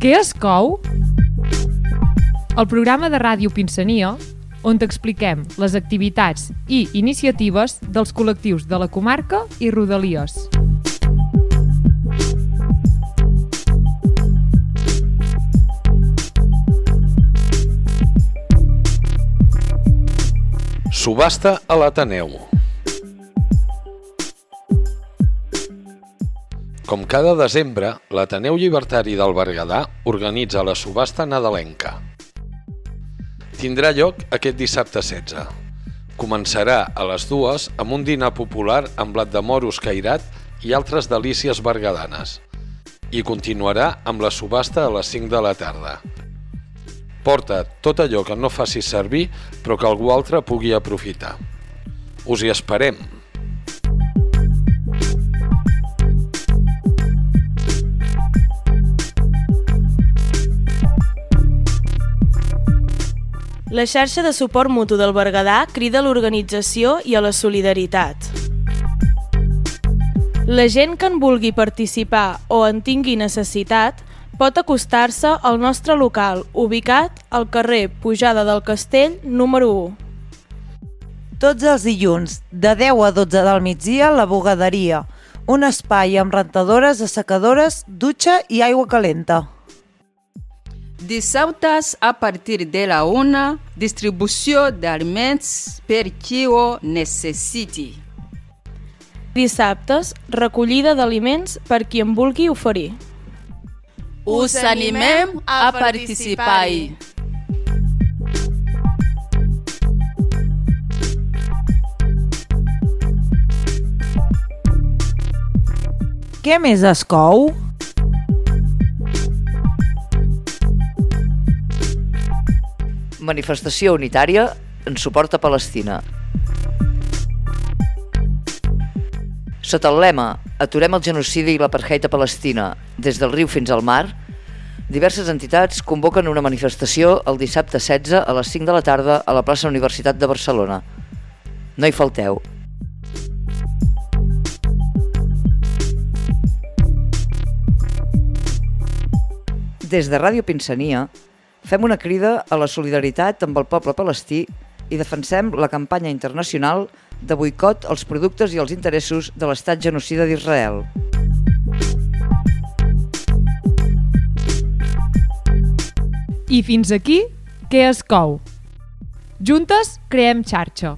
Què es cou? El programa de ràdio Pinsania, on t'expliquem les activitats i iniciatives dels col·lectius de la comarca i Rodalies. Subhasta a l'Ateneu. Com cada desembre, l'Ateneu Llibertari del Berguedà organitza la subhasta nadalenca. Tindrà lloc aquest dissabte 16. Començarà a les dues amb un dinar popular amb blat de moro escairat i altres delícies berguedanes. I continuarà amb la subhasta a les 5 de la tarda. Porta tot allò que no facis servir però que algú altre pugui aprofitar. Us hi esperem! La xarxa de suport mutu del Berguedà crida a l'organització i a la solidaritat. La gent que en vulgui participar o en tingui necessitat pot acostar-se al nostre local, ubicat al carrer Pujada del Castell, número 1. Tots els dilluns, de 10 a 12 del migdia, la bugaderia. Un espai amb rentadores, assecadores, dutxa i aigua calenta. Dissabtes, a partir de la una, distribució d'aliments per qui ho necessiti. Dissabtes, recollida d'aliments per qui en vulgui oferir. Us animem a participar-hi. Què més es cou? Manifestació unitària en suport a Palestina. Sota el lema Aturem el genocidi i l'apartheid a Palestina des del riu fins al mar, diverses entitats convoquen una manifestació el dissabte 16 a les 5 de la tarda a la plaça Universitat de Barcelona. No hi falteu. Des de Ràdio Pinsania fem una crida a la solidaritat amb el poble palestí i defensem la campanya internacional de boicot als productes i als interessos de l'estat genocida d'Israel. I fins aquí, què es cou? Juntes creem xarxa.